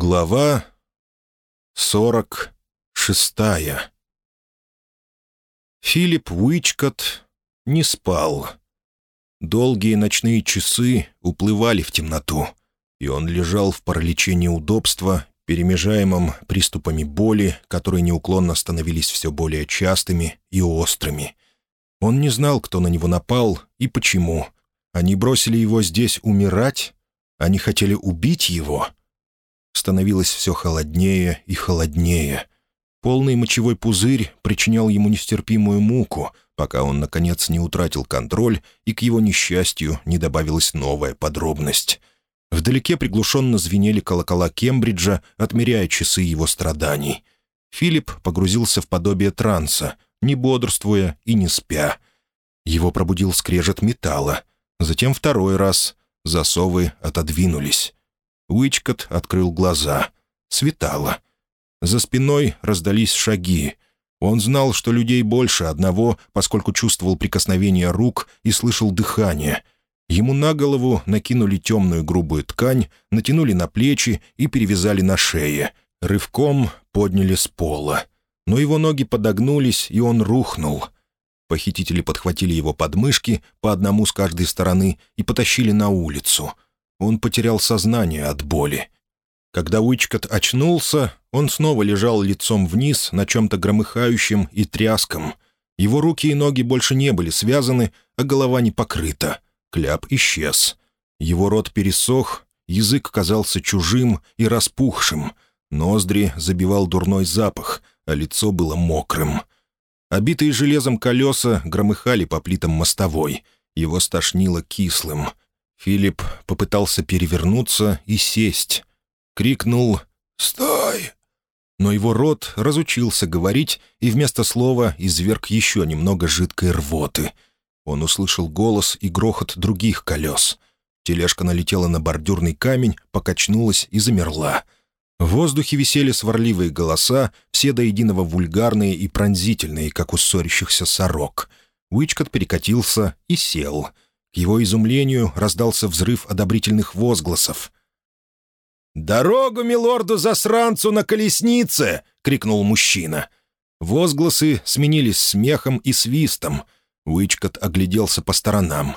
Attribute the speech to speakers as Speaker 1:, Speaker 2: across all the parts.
Speaker 1: Глава сорок шестая Филипп Уичкот не спал. Долгие ночные часы уплывали в темноту, и он лежал в параличе неудобства, перемежаемом приступами боли, которые неуклонно становились все более частыми и острыми. Он не знал, кто на него напал и почему. Они бросили его здесь умирать? Они хотели убить его?» Становилось все холоднее и холоднее. Полный мочевой пузырь причинял ему нестерпимую муку, пока он, наконец, не утратил контроль, и к его несчастью не добавилась новая подробность. Вдалеке приглушенно звенели колокола Кембриджа, отмеряя часы его страданий. Филипп погрузился в подобие транса, не бодрствуя и не спя. Его пробудил скрежет металла. Затем второй раз. Засовы отодвинулись. Уичкот открыл глаза. Светало. За спиной раздались шаги. Он знал, что людей больше одного, поскольку чувствовал прикосновение рук и слышал дыхание. Ему на голову накинули темную грубую ткань, натянули на плечи и перевязали на шее. Рывком подняли с пола. Но его ноги подогнулись, и он рухнул. Похитители подхватили его подмышки по одному с каждой стороны и потащили на улицу — он потерял сознание от боли. Когда Уичкот очнулся, он снова лежал лицом вниз на чем-то громыхающем и тряском. Его руки и ноги больше не были связаны, а голова не покрыта. Кляп исчез. Его рот пересох, язык казался чужим и распухшим. Ноздри забивал дурной запах, а лицо было мокрым. Обитые железом колеса громыхали по плитам мостовой. Его стошнило кислым — Филипп попытался перевернуться и сесть. Крикнул «Стой!» Но его рот разучился говорить и вместо слова изверг еще немного жидкой рвоты. Он услышал голос и грохот других колес. Тележка налетела на бордюрный камень, покачнулась и замерла. В воздухе висели сварливые голоса, все до единого вульгарные и пронзительные, как у ссорящихся сорок. Уичкот перекатился и сел — к его изумлению раздался взрыв одобрительных возгласов. «Дорогу, милорду-засранцу, на колеснице!» — крикнул мужчина. Возгласы сменились смехом и свистом. Уичкот огляделся по сторонам.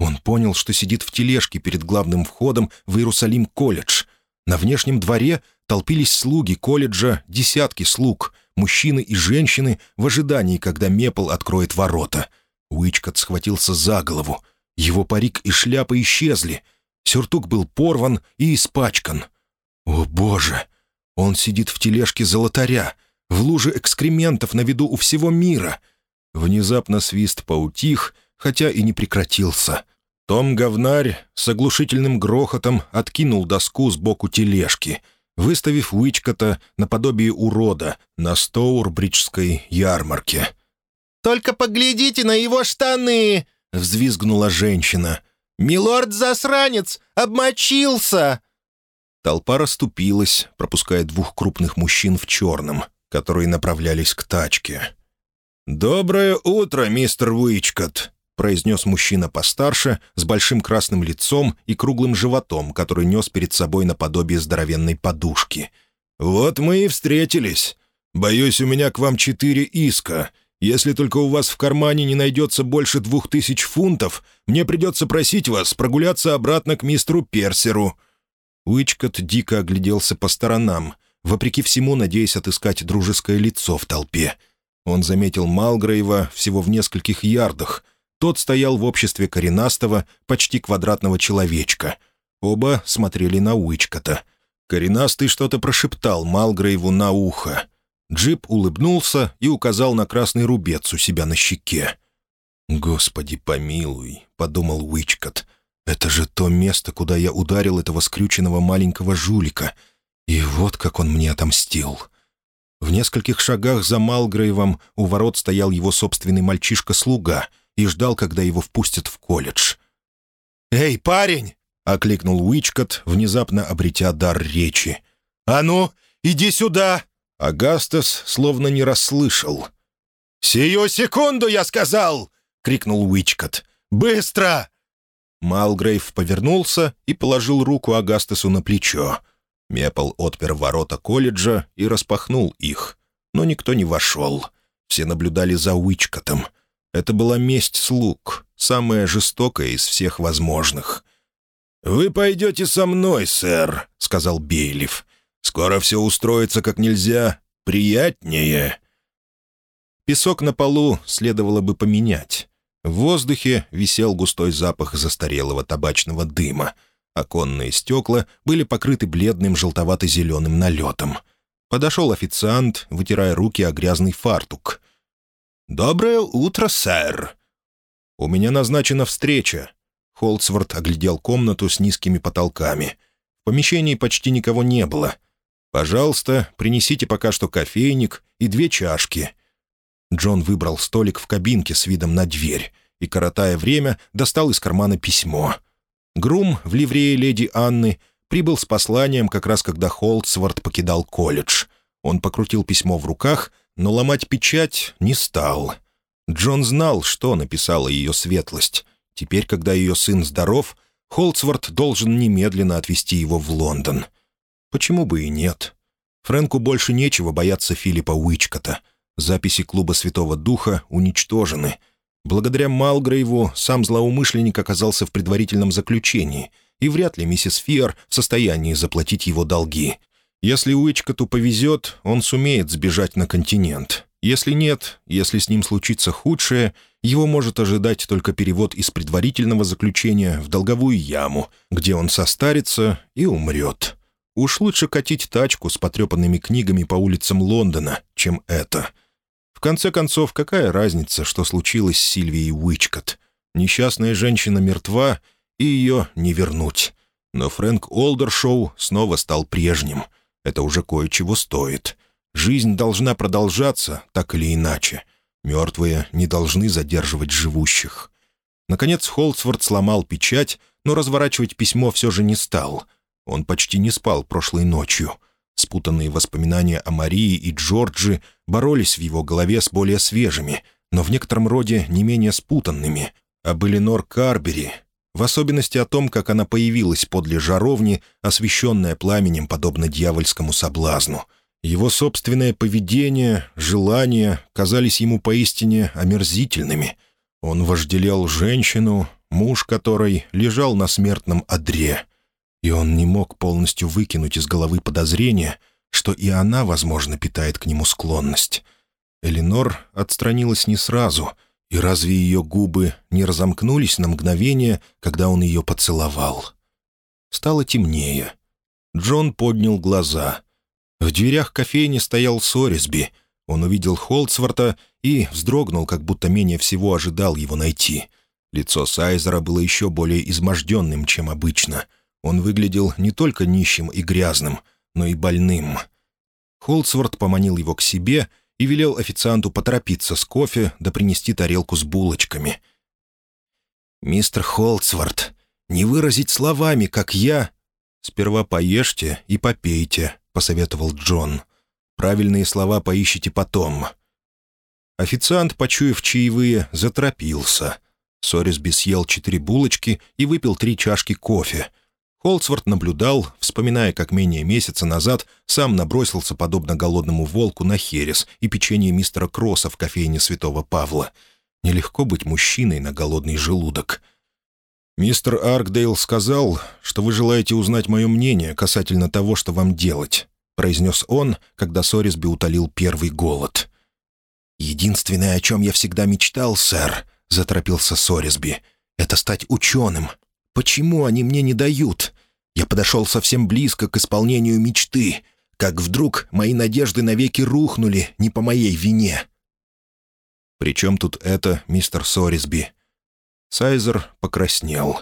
Speaker 1: Он понял, что сидит в тележке перед главным входом в Иерусалим-колледж. На внешнем дворе толпились слуги колледжа, десятки слуг, мужчины и женщины в ожидании, когда Мепл откроет ворота. Уичкот схватился за голову — его парик и шляпа исчезли. Сюртук был порван и испачкан. О, боже! Он сидит в тележке золотаря, в луже экскрементов на виду у всего мира. Внезапно свист поутих, хотя и не прекратился. Том Говнарь с оглушительным грохотом откинул доску сбоку тележки, выставив Уичкота наподобие урода на Стоурбриджской ярмарке.
Speaker 2: «Только поглядите на его штаны!»
Speaker 1: — взвизгнула женщина.
Speaker 2: «Милорд-засранец! Обмочился!»
Speaker 1: Толпа расступилась, пропуская двух крупных мужчин в черном, которые направлялись к тачке. «Доброе утро, мистер Уичкот!» — произнес мужчина постарше, с большим красным лицом и круглым животом, который нес перед собой наподобие здоровенной подушки. «Вот мы и встретились. Боюсь, у меня к вам четыре иска, если только у вас в кармане не найдется больше двух тысяч фунтов, мне придется просить вас прогуляться обратно к мистеру Персеру». Уичкот дико огляделся по сторонам, вопреки всему надеясь отыскать дружеское лицо в толпе. Он заметил Малгрейва всего в нескольких ярдах. Тот стоял в обществе коренастого, почти квадратного человечка. Оба смотрели на Уичкота. Коренастый что-то прошептал Малгрейву на ухо. Джип улыбнулся и указал на красный рубец у себя на щеке. «Господи, помилуй», — подумал Уичкот. «Это же то место, куда я ударил этого скрюченного маленького жулика. И вот как он мне отомстил». В нескольких шагах за Малгрейвом у ворот стоял его собственный мальчишка-слуга и ждал, когда его впустят в колледж. «Эй, парень!» — окликнул Уичкот, внезапно обретя дар речи. «А ну, иди сюда!» Агастас словно не расслышал. «Сию секунду, я сказал!» — крикнул Уичкот. «Быстро!» Малгрейв повернулся и положил руку Агастасу на плечо. Мепл отпер ворота колледжа и распахнул их. Но никто не вошел. Все наблюдали за Уичкотом. Это была месть слуг, самая жестокая из всех возможных. «Вы пойдете со мной, сэр», — сказал Бейлиф. «Скоро все устроится как нельзя приятнее». Песок на полу следовало бы поменять. В воздухе висел густой запах застарелого табачного дыма. Оконные стекла были покрыты бледным желтовато-зеленым налетом. Подошел официант, вытирая руки о грязный фартук. «Доброе утро, сэр!» «У меня назначена встреча». Холцворт оглядел комнату с низкими потолками. В помещении почти никого не было. «Пожалуйста, принесите пока что кофейник и две чашки». Джон выбрал столик в кабинке с видом на дверь и, коротая время, достал из кармана письмо. Грум в ливрее леди Анны прибыл с посланием как раз когда Холдсворт покидал колледж. Он покрутил письмо в руках, но ломать печать не стал. Джон знал, что написала ее светлость. Теперь, когда ее сын здоров, Холдсворт должен немедленно отвезти его в Лондон. Почему бы и нет? Фрэнку больше нечего бояться Филиппа Уичкота. Записи клуба Святого Духа уничтожены — Благодаря Малгрейву сам злоумышленник оказался в предварительном заключении, и вряд ли миссис Фиар в состоянии заплатить его долги. Если Уичкоту повезет, он сумеет сбежать на континент. Если нет, если с ним случится худшее, его может ожидать только перевод из предварительного заключения в долговую яму, где он состарится и умрет. Уж лучше катить тачку с потрепанными книгами по улицам Лондона, чем это — конце концов, какая разница, что случилось с Сильвией Уичкот? Несчастная женщина мертва, и ее не вернуть. Но Фрэнк Олдершоу снова стал прежним. Это уже кое-чего стоит. Жизнь должна продолжаться, так или иначе. Мертвые не должны задерживать живущих. Наконец Холцворд сломал печать, но разворачивать письмо все же не стал. Он почти не спал прошлой ночью — Спутанные воспоминания о Марии и Джорджи боролись в его голове с более свежими, но в некотором роде не менее спутанными, об Эленор Карбери, в особенности о том, как она появилась подле жаровни, освещенная пламенем, подобно дьявольскому соблазну. Его собственное поведение, желания казались ему поистине омерзительными. Он вожделел женщину, муж которой лежал на смертном одре — и он не мог полностью выкинуть из головы подозрения, что и она, возможно, питает к нему склонность. Эленор отстранилась не сразу, и разве ее губы не разомкнулись на мгновение, когда он ее поцеловал? Стало темнее. Джон поднял глаза. В дверях кофейни стоял Сорисби. Он увидел Холцворта и вздрогнул, как будто менее всего ожидал его найти. Лицо Сайзера было еще более изможденным, чем обычно — он выглядел не только нищим и грязным, но и больным. Холцворт поманил его к себе и велел официанту поторопиться с кофе да принести тарелку с булочками. «Мистер Холцворт, не выразить словами, как я...» «Сперва поешьте и попейте», — посоветовал Джон. «Правильные слова поищите потом». Официант, почуяв чаевые, заторопился. Сорисби съел четыре булочки и выпил три чашки кофе — Холцворт наблюдал, вспоминая, как менее месяца назад сам набросился, подобно голодному волку, на херес и печенье мистера Кросса в кофейне святого Павла. Нелегко быть мужчиной на голодный желудок. «Мистер Аркдейл сказал, что вы желаете узнать мое мнение касательно того, что вам делать», — произнес он, когда Сорисби утолил первый голод. «Единственное, о чем я всегда мечтал, сэр», — заторопился Сорисби, — «это стать ученым, Почему они мне не дают? Я подошел совсем близко к исполнению мечты, как вдруг мои надежды навеки рухнули не по моей вине. «При чем тут это, мистер Сорисби?» Сайзер покраснел.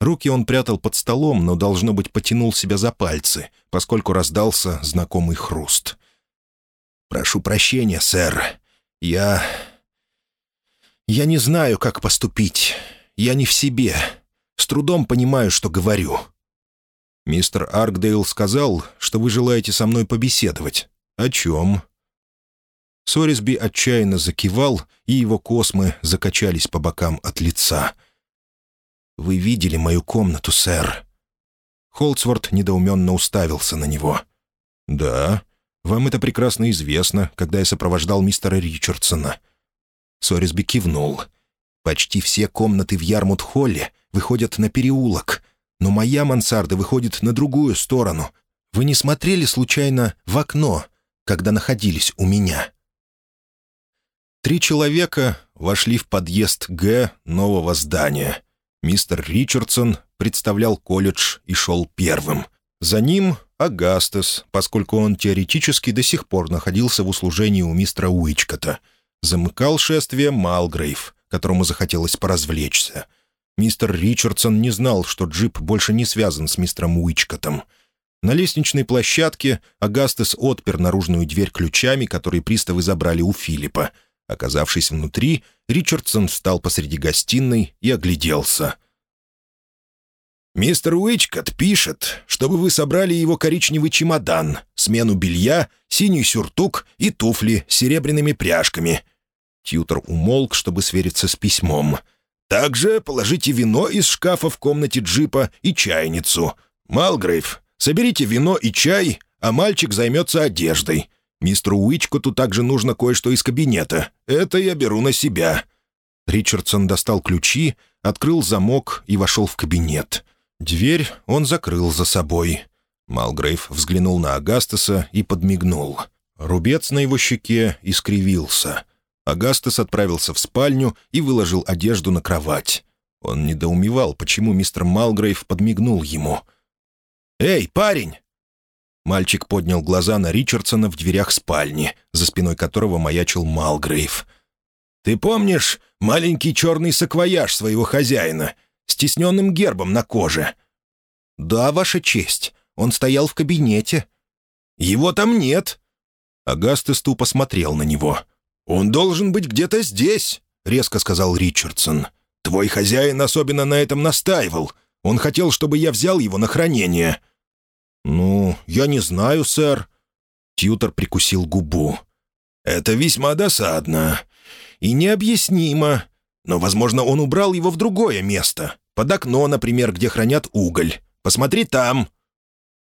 Speaker 1: Руки он прятал под столом, но, должно быть, потянул себя за пальцы, поскольку раздался знакомый хруст. «Прошу прощения, сэр. Я... я не знаю, как поступить. Я не в себе. С трудом понимаю, что говорю». «Мистер Аркдейл сказал, что вы желаете со мной побеседовать. О чем?» Сорисби отчаянно закивал, и его космы закачались по бокам от лица. «Вы видели мою комнату, сэр?» Холцворт недоуменно уставился на него. «Да, вам это прекрасно известно, когда я сопровождал мистера Ричардсона». Сорисби кивнул. «Почти все комнаты в Ярмут-холле выходят на переулок, но моя мансарда выходит на другую сторону. Вы не смотрели случайно в окно, когда находились у меня?» Три человека вошли в подъезд Г нового здания. Мистер Ричардсон представлял колледж и шел первым. За ним Агастес, поскольку он теоретически до сих пор находился в услужении у мистера Уичкота. Замыкал шествие Малгрейв, которому захотелось поразвлечься. Мистер Ричардсон не знал, что джип больше не связан с мистером Уичкотом. На лестничной площадке Агастес отпер наружную дверь ключами, которые приставы забрали у Филиппа. Оказавшись внутри, Ричардсон встал посреди гостиной и огляделся. «Мистер Уичкот пишет, чтобы вы собрали его коричневый чемодан, смену белья, синий сюртук и туфли с серебряными пряжками». Тьютор умолк, чтобы свериться с письмом. «Также положите вино из шкафа в комнате джипа и чайницу. Малгрейв, соберите вино и чай, а мальчик займется одеждой. Мистеру Уичкоту также нужно кое-что из кабинета. Это я беру на себя». Ричардсон достал ключи, открыл замок и вошел в кабинет. Дверь он закрыл за собой. Малгрейв взглянул на Агастеса и подмигнул. Рубец на его щеке искривился. Агастес отправился в спальню и выложил одежду на кровать. Он недоумевал, почему мистер Малгрейв подмигнул ему. «Эй, парень!» Мальчик поднял глаза на Ричардсона в дверях спальни, за спиной которого маячил Малгрейв. «Ты помнишь маленький черный саквояж своего хозяина с тисненным гербом на коже?» «Да, Ваша честь. Он стоял в кабинете». «Его там нет». Агастес тупо смотрел на него. «Он должен быть где-то здесь», — резко сказал Ричардсон. «Твой хозяин особенно на этом настаивал. Он хотел, чтобы я взял его на хранение». «Ну, я не знаю, сэр». Тьютор прикусил губу. «Это весьма досадно и необъяснимо. Но, возможно, он убрал его в другое место. Под окно, например, где хранят уголь. Посмотри там».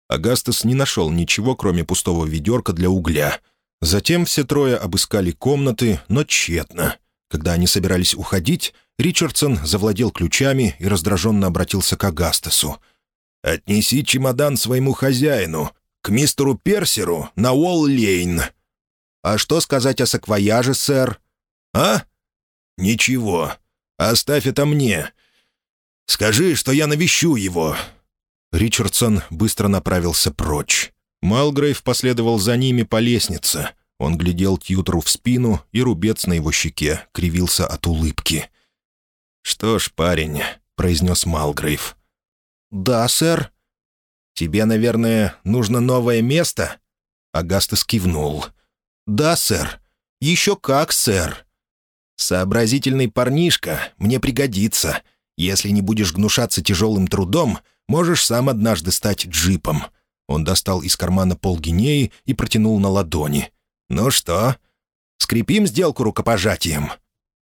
Speaker 1: Агастас не нашел ничего, кроме пустого ведерка для угля. Затем все трое обыскали комнаты, но тщетно. Когда они собирались уходить, Ричардсон завладел ключами и раздраженно обратился к Агастасу — Отнеси чемодан своему хозяину, к мистеру Персеру на Уолл-Лейн». «А что сказать о саквояже, сэр?» «А? Ничего. Оставь это мне. Скажи, что я навещу его». Ричардсон быстро направился прочь. Малгрейв последовал за ними по лестнице. Он глядел Тьютеру в спину, и рубец на его щеке кривился от улыбки. «Что ж, парень», — произнес Малгрейв, «Да, сэр». «Тебе, наверное, нужно новое место?» Агастас кивнул. «Да, сэр. Еще как, сэр». «Сообразительный парнишка, мне пригодится. Если не будешь гнушаться тяжелым трудом, можешь сам однажды стать джипом». Он достал из кармана полгинеи и протянул на ладони. «Ну что, скрепим сделку рукопожатием?»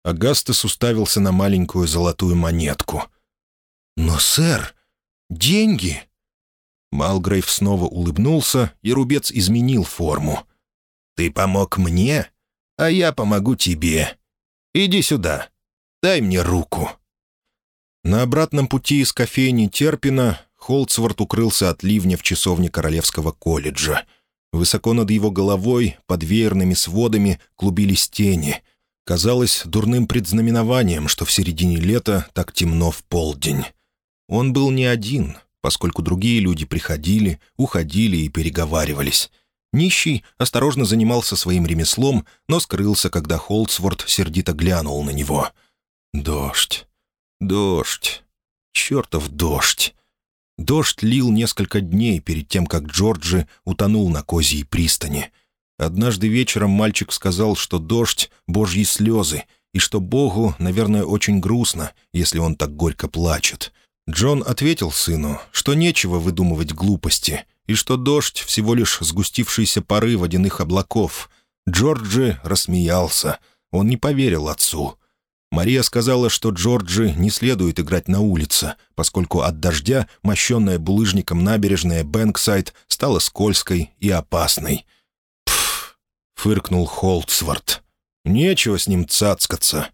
Speaker 1: Агастас уставился на маленькую золотую монетку. «Но, сэр, «Деньги!» Малгрейв снова улыбнулся, и рубец изменил форму. «Ты помог мне, а я помогу тебе. Иди сюда. Дай мне руку». На обратном пути из кофейни Терпина Холцворт укрылся от ливня в часовне Королевского колледжа. Высоко над его головой, под веерными сводами, клубились тени. Казалось дурным предзнаменованием, что в середине лета так темно в полдень. Он был не один, поскольку другие люди приходили, уходили и переговаривались. Нищий осторожно занимался своим ремеслом, но скрылся, когда Холдсворт сердито глянул на него. «Дождь! Дождь! Чертов дождь!» Дождь лил несколько дней перед тем, как Джорджи утонул на козьей пристани. Однажды вечером мальчик сказал, что дождь — божьи слезы, и что Богу, наверное, очень грустно, если он так горько плачет. Джон ответил сыну, что нечего выдумывать глупости, и что дождь — всего лишь сгустившиеся пары водяных облаков. Джорджи рассмеялся. Он не поверил отцу. Мария сказала, что Джорджи не следует играть на улице, поскольку от дождя мощенная булыжником набережная Бэнксайд стала скользкой и опасной. «Пф!» — фыркнул Холдсворт. «Нечего с ним цацкаться».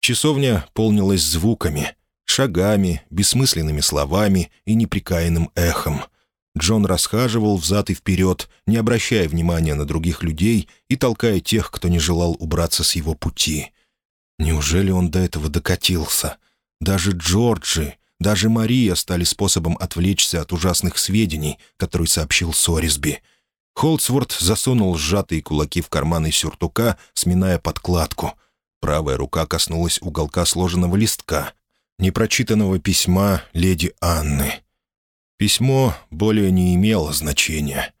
Speaker 1: Часовня полнилась звуками, шагами, бессмысленными словами и неприкаянным эхом. Джон расхаживал взад и вперед, не обращая внимания на других людей и толкая тех, кто не желал убраться с его пути. Неужели он до этого докатился? Даже Джорджи, даже Мария стали способом отвлечься от ужасных сведений, которые сообщил Сорисби. Холдсворт засунул сжатые кулаки в карманы сюртука, сминая подкладку. Правая рука коснулась уголка сложенного листка, непрочитанного письма леди Анны. Письмо более не имело значения.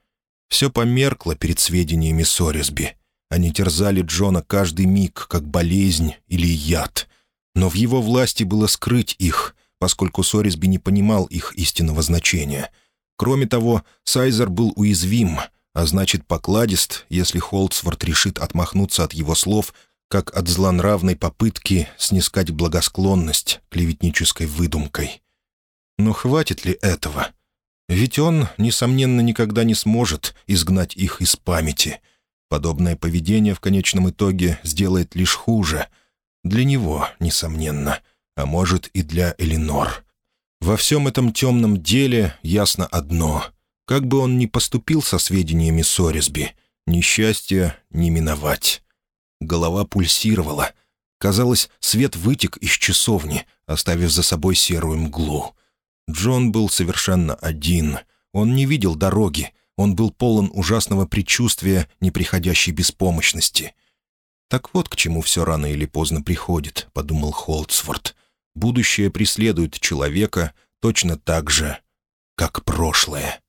Speaker 1: Все померкло перед сведениями Сорисби. Они терзали Джона каждый миг, как болезнь или яд. Но в его власти было скрыть их, поскольку Сорисби не понимал их истинного значения. Кроме того, Сайзер был уязвим, а значит покладист, если Холдсворт решит отмахнуться от его слов, как от злонравной попытки снискать благосклонность клеветнической выдумкой. Но хватит ли этого? Ведь он, несомненно, никогда не сможет изгнать их из памяти. Подобное поведение в конечном итоге сделает лишь хуже. Для него, несомненно, а может и для Эленор. Во всем этом темном деле ясно одно. Как бы он ни поступил со сведениями Сорисби, несчастья не миновать. Голова пульсировала. Казалось, свет вытек из часовни, оставив за собой серую мглу. Джон был совершенно один. Он не видел дороги. Он был полон ужасного предчувствия неприходящей беспомощности. «Так вот к чему все рано или поздно приходит», — подумал Холдсворт. «Будущее преследует человека точно так же, как прошлое».